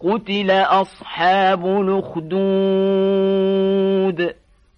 قتل أصحاب الأخدود.